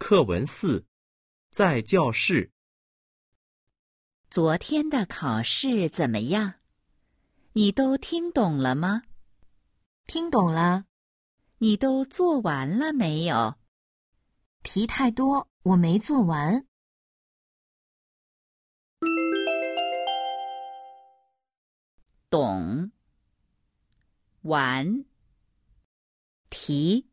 课文四在教室。昨天的考试怎么样？你都听懂了吗？听懂了。你都做完了没有？题太多我没做完。懂。完。题。